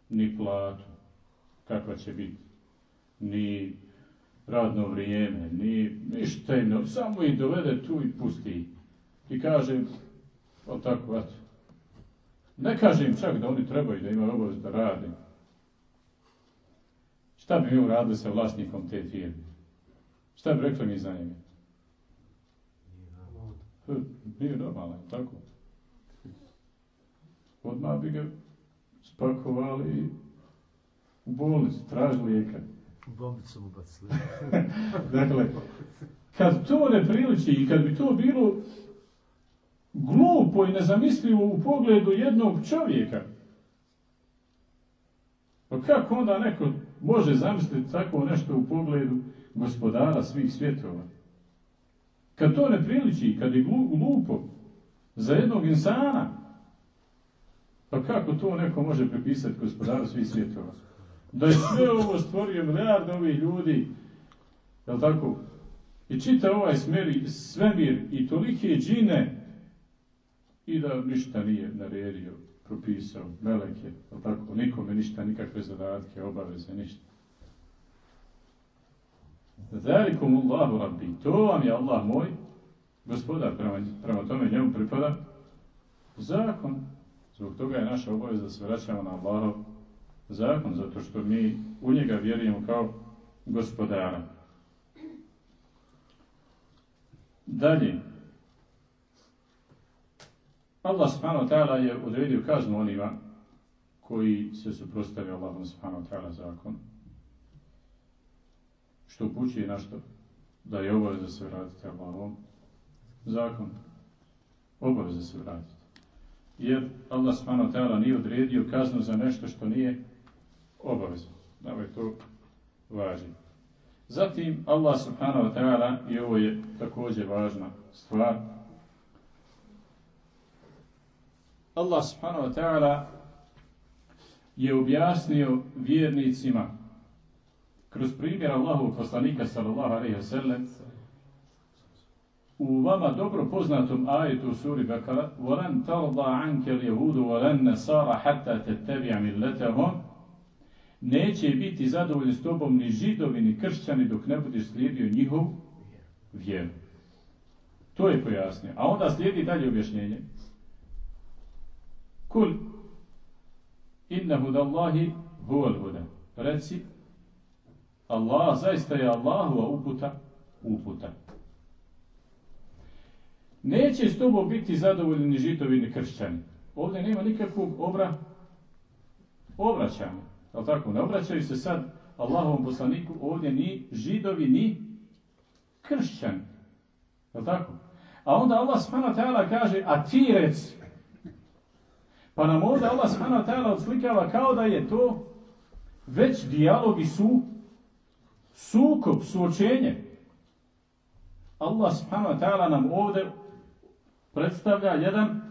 ni platu, kakva će biti, ni radno vrijeme, ni ništa samo ih dovede tu i pusti I kaže, o tako, eto, ne kažem čak da oni trebaju da imaju obavez da rade. Šta bi mi uradili sa vlasnikom te firme? Šta bi rekli mi za njega? Nije normalno, tako? Odmah bi ga spakovali u bolnicu, tražili lijeka. U bolnicu mu bacili. dakle, kad to ne priliči i kad bi to bilo glupo i nezamislivo u pogledu jednog čovjeka. Pa kako onda neko može zamisliti tako nešto u pogledu gospodara svih svjetova? Kad to ne priliči, kad je glupo za jednog insana, pa kako to neko može prepisati gospodaru svih svjetova? Da je sve ovo stvorio milijarde ovih ljudi, jel tako? i čita ovaj smir, svemir i tolike džine i da ništa nije naredio, propisao, meleke, tako, nikome ništa, nikakve zadatke, obaveze, ništa. Zalikum Allahu Rabbi, to vam je Allah moj, gospodar, prema, prema tome njemu pripada zakon. Zbog toga je naša obaveza da se vraćamo na Allahov zakon, zato što mi u njega vjerujemo kao gospodara. Dalje, Allah subhanahu wa ta'ala je odredio kaznu onima koji se suprostavio Allahom subhanahu ta'ala zakon. Što upućuje na što? Da je obaveza se vratiti Allahom zakon. Obaveza se vratiti. Jer Allah subhanahu wa ta'ala nije odredio kaznu za nešto što nije obavezno. Da je to važi. Zatim Allah subhanahu wa ta'ala, i ovo je također važna stvar, Allah subhanahu wa ta'ala je objasnio vjernicima kroz primjer Allahovog poslanika sallallahu alaihi wa sallam u vama dobro poznatom ajetu u suri Bekara وَلَنْ تَرْضَ عَنْكَ الْيَهُودُ وَلَنْ نَسَارَ حَتَّى تَتَّبِعَ مِلَّتَهُمْ Neće biti zadovoljni s tobom ni židovi ni kršćani dok ne budeš slijedio njihov vjeru. To je pojasnio. A onda slijedi dalje objašnjenje. Kul inna hudallahi huval huda. Reci, Allah, zaista je Allahova uputa, uputa. Neće s tobom biti zadovoljni ni žitovi ni kršćani. Ovdje nema nikakvog obra, obraćanja. Je tako? Ne obraćaju se sad Allahovom poslaniku ovdje ni židovi ni kršćani. Je tako? A onda Allah subhanahu kaže, a ti reci, pa nam ovdje Allah subhanahu wa ta'ala odslikava kao da je to već dijalog i su, sukob, suočenje. Allah subhanahu wa ta'ala nam ovdje predstavlja jedan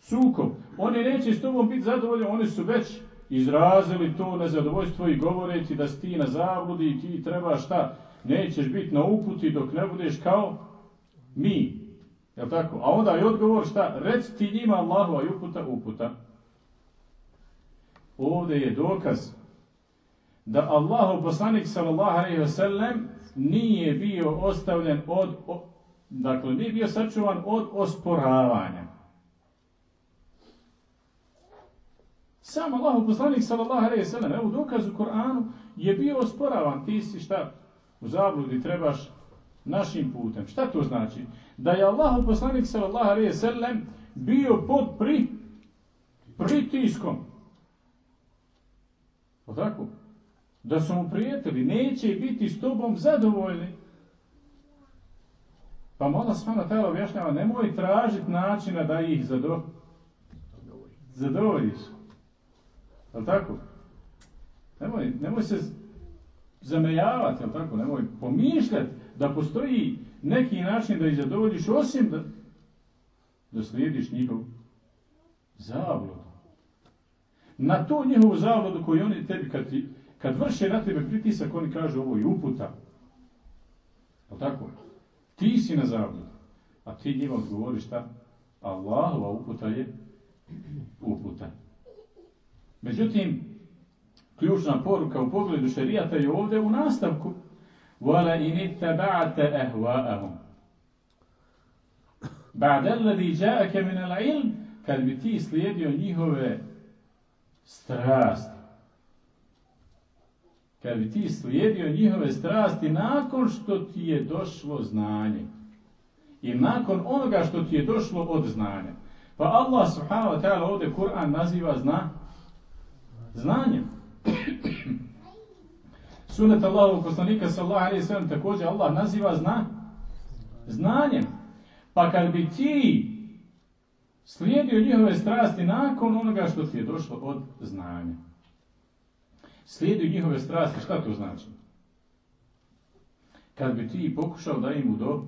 sukob. Oni neće s tobom biti zadovoljni, oni su već izrazili to nezadovoljstvo i govoreći da si ti na zabludi i ti treba šta, nećeš biti na uputi dok ne budeš kao mi. Jel tako? A onda je odgovor šta? Reci ti njima Allahova i uputa, uputa. Ovdje je dokaz da Allahu poslanik sallallahu alejhi ve sellem nije bio ostavljen od dakle nije bio sačuvan od osporavanja. Sam Allahu poslanik sallallahu alejhi ve sellem evo dokaz u Kur'anu je bio osporavan. Ti si šta u zabludi trebaš našim putem. Šta to znači? Da je Allahu poslanik sallallahu alejhi ve sellem bio pod pri pritiskom O tako? Da su mu prijatelji, neće biti s tobom zadovoljni. Pa mola smana tela objašnjava, nemoj tražiti načina da ih zado... zadovoljiš. O tako? Nemoj, nemoj se zamejavati, o tako? Nemoj pomišljati da postoji neki način da ih zadovoljiš, osim da, da slijediš njihov zablud na to njihovu zavodu koju oni tebi, kad, ti, kad vrše na tebe pritisak, oni kažu ovo je uputa. O tako? Ti si na zavodu. A ti njima odgovoriš šta? Allahova uputa je uputa. Međutim, ključna poruka u pogledu šerijata je ovdje u nastavku. In ittaba'ta ahwa'ahum. Ba'da alladhi ja'aka min al-'ilm, kad bi ti slijedio njihove strasti. Kad bi ti slijedio njihove strasti nakon što ti je došlo znanje. I nakon onoga što ti je došlo od znanja. Pa Allah subhanahu wa ta'ala ovdje Kur'an naziva zna, znanjem. Sunet Allahovog poslanika sallallahu alaihi sallam također Allah naziva zna, znanjem. Pa kad bi ti slijedio njihove strasti nakon onoga što ti je došlo od znanja. Slijedio njihove strasti, šta to znači? Kad bi ti pokušao da im udo,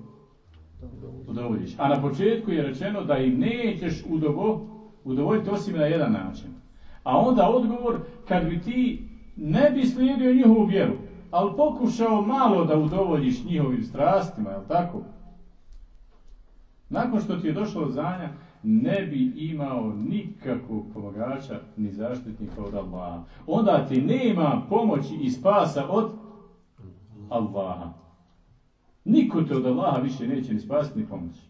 udovoljiš. A na početku je rečeno da im nećeš udovo, udovoljiti osim na jedan način. A onda odgovor, kad bi ti ne bi slijedio njihovu vjeru, ali pokušao malo da udovoljiš njihovim strastima, jel tako? Nakon što ti je došlo od zanja, ne bi imao nikakvog pomagača ni zaštitnika od Allaha. Onda ti nema pomoći i spasa od Allaha. Niko te od Allaha više neće ni spasiti ni pomoći.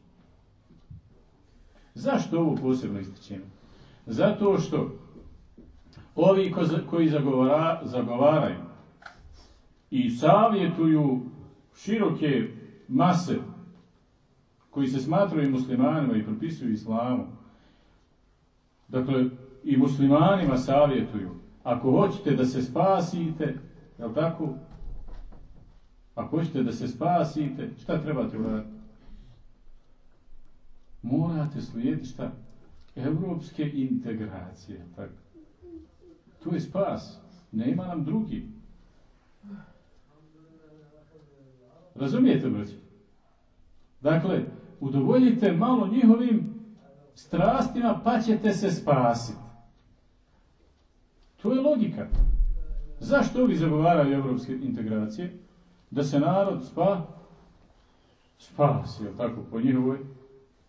Zašto ovo posebno ističem? Zato što ovi koji zagovara, zagovaraju i savjetuju široke mase koji se smatraju muslimanima i propisuju islamu, dakle, i muslimanima savjetuju, ako hoćete da se spasite, jel tako? Ako hoćete da se spasite, šta trebate uraditi? Morate slijediti šta? Evropske integracije, tako? To je spas. Nema nam drugi. Razumijete, braći? Dakle, udovoljite malo njihovim strastima pa ćete se spasiti. To je logika. Zašto ovi zagovaraju evropske integracije? Da se narod spa, spasi, jel tako, po njihovoj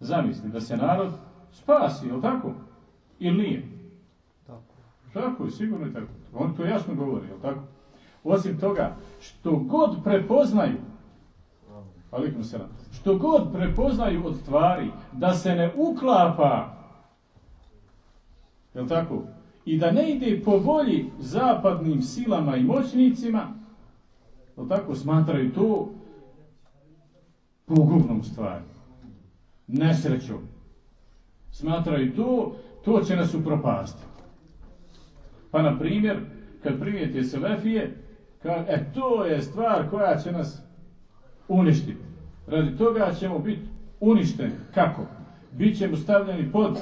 zamisli. Da se narod spasi, jel tako? Ili nije? Tako. Tako je, sigurno je tako. On to jasno govori, jel tako? Osim toga, što god prepoznaju, alikum selam, što god prepoznaju od stvari da se ne uklapa, jel tako, i da ne ide po volji zapadnim silama i moćnicima, jel tako, smatraju to pogubnom stvari, nesrećom. Smatraju to, to će nas upropastiti. Pa, na primjer, kad primijete Selefije, kaže, e, to je stvar koja će nas uništiti. Radi toga ćemo biti uništeni. Kako? Bićemo stavljeni pod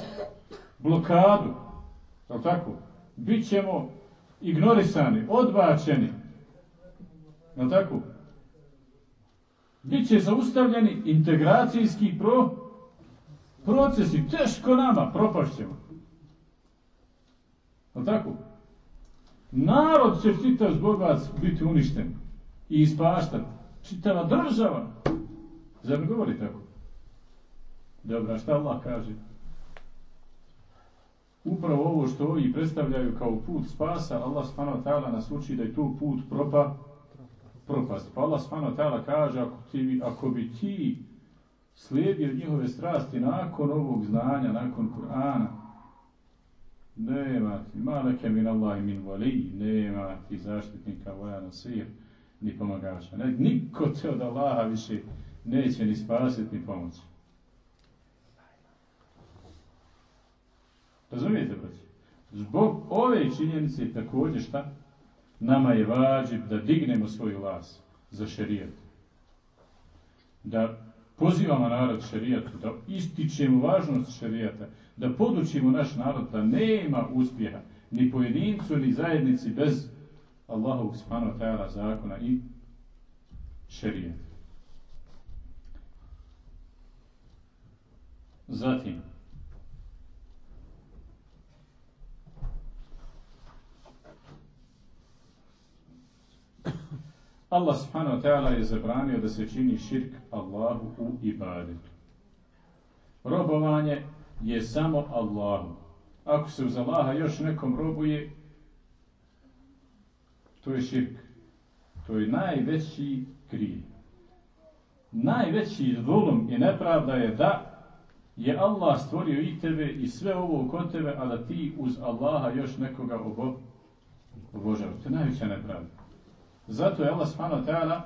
blokadu. Je tako? Bićemo ignorisani, odbačeni. Je tako? Biće zaustavljeni integracijski pro, procesi. Teško nama, propašćemo. Je tako? Narod će čitav zbog vas biti uništen i ispaštati. Čitava država. Zar ne govori tako? Dobro, šta Allah kaže? Upravo ovo što ovi predstavljaju kao put spasa, Allah ta'ala nas uči da je tu put propa, propast. Pa Allah ta'ala kaže, ako, ti, ako bi ti slijedio njihove strasti nakon ovog znanja, nakon Kur'ana, nema ti, maleke min Allah min vali, nema ti zaštitnika voja nasir, ni pomagača. Ne, niko te od Allaha više neće ni spasiti ni pomoći. Razumijete, braći? Zbog ove činjenice također šta? Nama je vađib da dignemo svoj glas za šerijat. Da pozivamo narod šerijatu, da ističemo važnost šerijata, da podučimo naš narod da nema uspjeha ni pojedincu ni zajednici bez Allahovog subhanahu wa zakona i šerijata. Zatim, Allah subhanahu wa ta'ala je zabranio da se čini širk Allahu u ibadetu. Robovanje je samo Allahu. Ako se uz Allaha još nekom robuje, to je širk. To je najveći krij. Najveći zulum i nepravda je da je Allah stvorio i tebe i sve ovo kod tebe, a da ti uz Allaha još nekoga obo, obožava. To je najveća nepravda. Zato je Allah subhanahu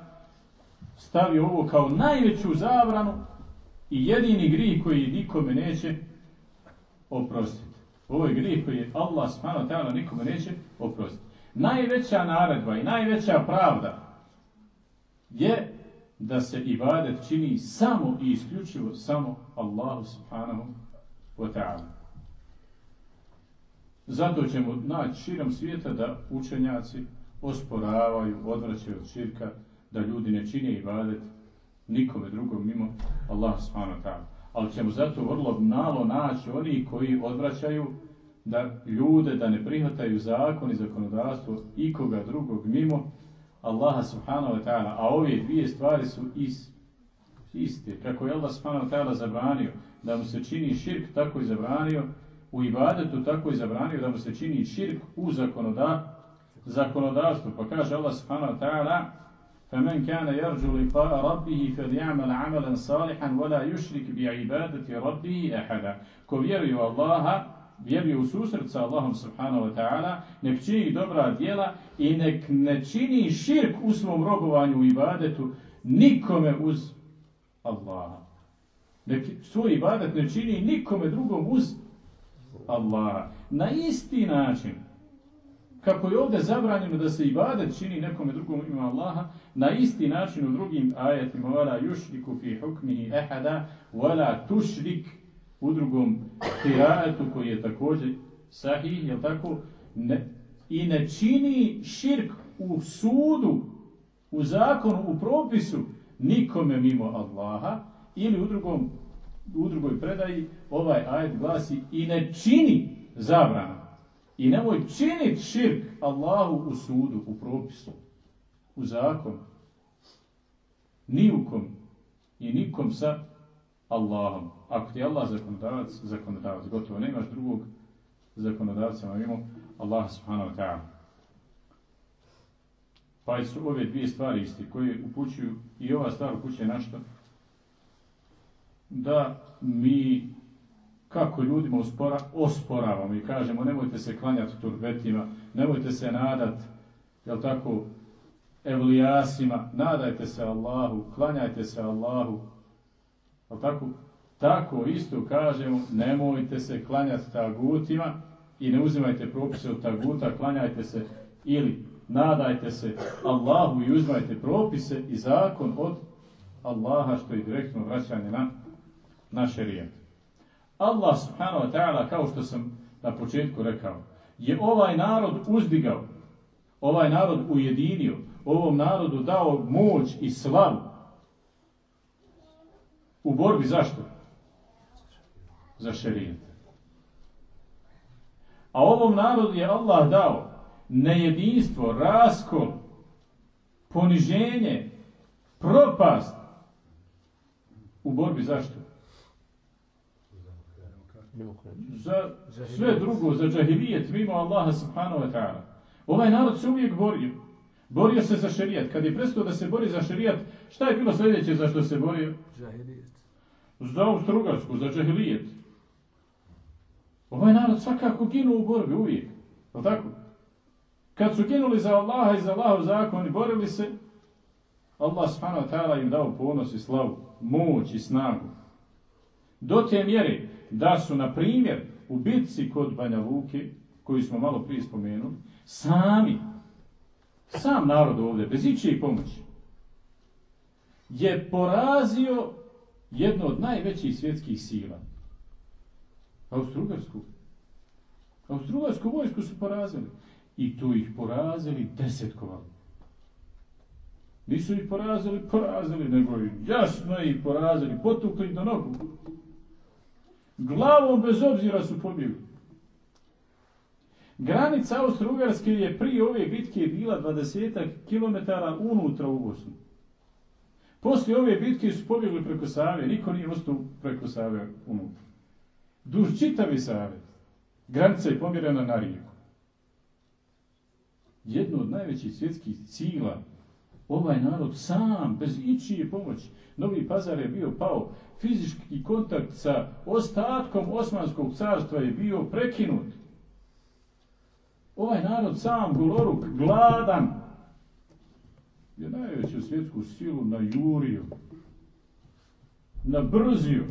stavio ovo kao najveću zabranu i jedini grih koji nikome neće oprostiti. Ovo je grih koji je Allah subhanahu nikome neće oprostiti. Najveća naredba i najveća pravda je da se ibadet čini samo i isključivo samo Allahu subhanahu wa ta'ala. Zato ćemo naći širom svijeta da učenjaci osporavaju, odvraćaju od širka, da ljudi ne čine ibadet nikome drugom mimo Allah subhanahu wa ta'ala. Ali ćemo zato vrlo malo naći oni koji odvraćaju da ljude da ne prihvataju zakon i zakonodavstvo ikoga drugog mimo Allaha subhanahu wa ta'ala, a ove dvije stvari su is, iste. Kako je Allah subhanahu wa ta'ala zabranio da mu se čini širk, tako je zabranio u ibadetu, tako je zabranio da mu se čini širk u zakonoda, zakonodavstvu. Pa kaže Allah subhanahu wa ta'ala فمن كان يرجو لقاء ربه فليعمل عملا صالحا ولا يشرك بعبادة ربه أحدا ko vjeruje u Allaha, vjeruje u susret sa Allahom subhanahu wa ta'ala, nek čini dobra djela i nek ne čini širk u svom robovanju u ibadetu nikome uz Allaha. Nek svoj ibadet ne čini nikome drugom uz Allaha. Na isti način, kako je ovdje zabranjeno da se ibadet čini nekome drugom ima Allaha, na isti način u drugim ajetima wala yushriku fi hukmihi ahada wala tushrik u drugom kirajetu koji je također sahih, je tako? Ne, I ne čini širk u sudu, u zakonu, u propisu nikome mimo Allaha ili u drugom u drugoj predaji ovaj ajet glasi i ne čini zabranu i nemoj činiti širk Allahu u sudu, u propisu, u zakonu. Ni u kom i nikom sa Allahom. Ako ti je Allah zakonodavac, zakonodavac, gotovo, nemaš drugog zakonodavca mimo Allah subhanahu wa ta'ala. Pa su ove dvije stvari isti koje upućuju, i ova stvar upućuje na što? Da mi kako ljudima uspora, osporavamo i kažemo nemojte se klanjati turbetima, nemojte se nadat, jel tako, evlijasima, nadajte se Allahu, klanjajte se Allahu, jel tako? Tako isto kažemo, nemojte se klanjati tagutima i ne uzimajte propise od taguta, klanjajte se ili nadajte se Allahu i uzimajte propise i zakon od Allaha što je direktno vraćanje na, na šerijet. Allah subhanahu wa ta'ala, kao što sam na početku rekao, je ovaj narod uzdigao, ovaj narod ujedinio, ovom narodu dao moć i slavu. U borbi zašto? Za šerijet. A ovom narodu je Allah dao nejedinstvo, raskol, poniženje, propast. U borbi zašto? za sve drugo, za džahilijet mimo Allaha subhanahu wa ta'ala. Ovaj narod se uvijek borio. Borio se za šerijat. Kad je prestao da se bori za šerijat, šta je bilo sljedeće za što se borio? Džahilijet. Za Austrougarsku, za džahilijet. Ovaj narod svakako ginuo u borbi, uvijek. Je tako? Kad su ginuli za Allaha i za Allahov zakon i borili se, Allah subhanahu wa ta'ala im dao ponos i slavu, moć i snagu. Do te mjere da su, na primjer, u bitci kod Banja Luke, koju smo malo prije spomenuli, sami, sam narod ovdje, bez ičije pomoći, je porazio jedno od najvećih svjetskih sila. Austrougarsku. Austrougarsku vojsku su porazili. I tu ih porazili desetkovali. Nisu ih porazili, porazili, nego jasno ih porazili, potukli do nogu. Glavom bez obzira su pobjegli. Granica Austro-Ugarske je prije ove bitke bila 20 km unutra u Bosnu. Poslije ove bitke su pobjegli preko Save, niko nije ostao preko Save unutra. Duž čitavi Save. Granica je pomjerena na rijeku. Jedno od najvećih svjetskih sila ovaj narod sam, bez ičije pomoći. Novi pazar je bio pao, fizički kontakt sa ostatkom Osmanskog carstva je bio prekinut. Ovaj narod sam, goloruk, gladan, je najveću svjetsku silu na Juriju, na Brziju.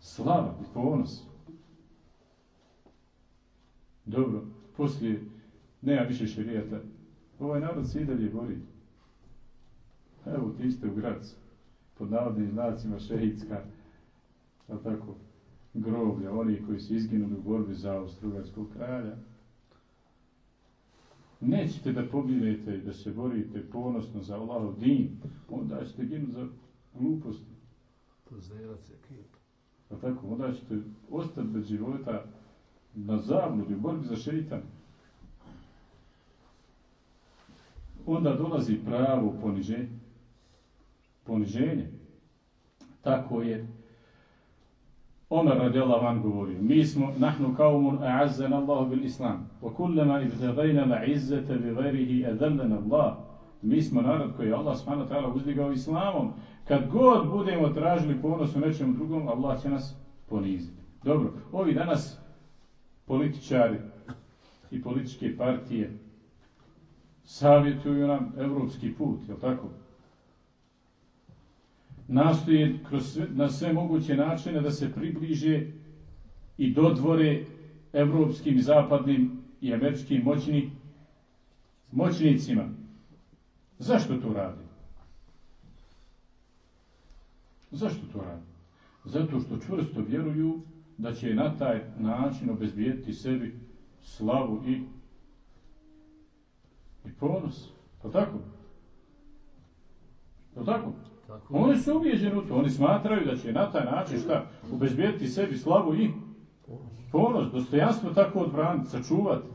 Slava i ponos. Dobro, poslije nema više šerijata, Ovaj narod se i dalje bori. Evo, ti ste u Gracu, pod navodnim znacima šehidska, tako, groblja, oni koji su izginuli u borbi za Austro-Ugarskog kralja. Nećete da pobjedete i da se borite ponosno za Allahov din, onda ćete ginuti za gluposti. Pozerac je kip. Pa tako, onda ćete ostati bez života na zabludi, u borbi za šeitan. onda dolazi pravo poniženje. Poniženje. Tako je Omer radijallahu an govori, mi smo, nahnu kaumun a'azzana Allahu bil Islam, wa kullama ibtagajna la bi gajrihi adallana Allah. Mi smo narod koji je Allah subhanahu ta'ala uzdigao islamom. Kad god budemo tražili ponos u nečem drugom, Allah će nas poniziti. Dobro, ovi danas političari i političke partije savjetuju nam evropski put, je tako? Nastoje kroz sve, na sve moguće načine da se približe i dodvore evropskim, zapadnim i američkim moćni, moćnicima. Zašto to radi? Zašto to radi? Zato što čvrsto vjeruju da će na taj način obezbijediti sebi slavu i, i ponos. Pa tako? Pa tako? Oni su ubijeđeni u to. Oni smatraju da će na taj način šta? Obezbijediti sebi slavu i ponos, dostojanstvo tako odbraniti, sačuvati.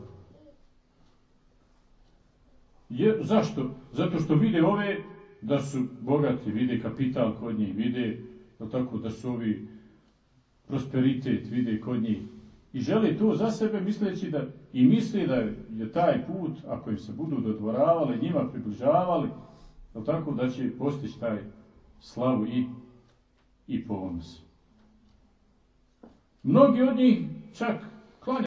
Je, zašto? Zato što vide ove da su bogati, vide kapital kod njih, vide tako, da su ovi prosperitet vide kod njih. I žele to za sebe misleći da i misli da je taj put, ako im se budu dodvoravali, njima približavali, tako, da će postići taj slavu i, i ponos. Mnogi od njih čak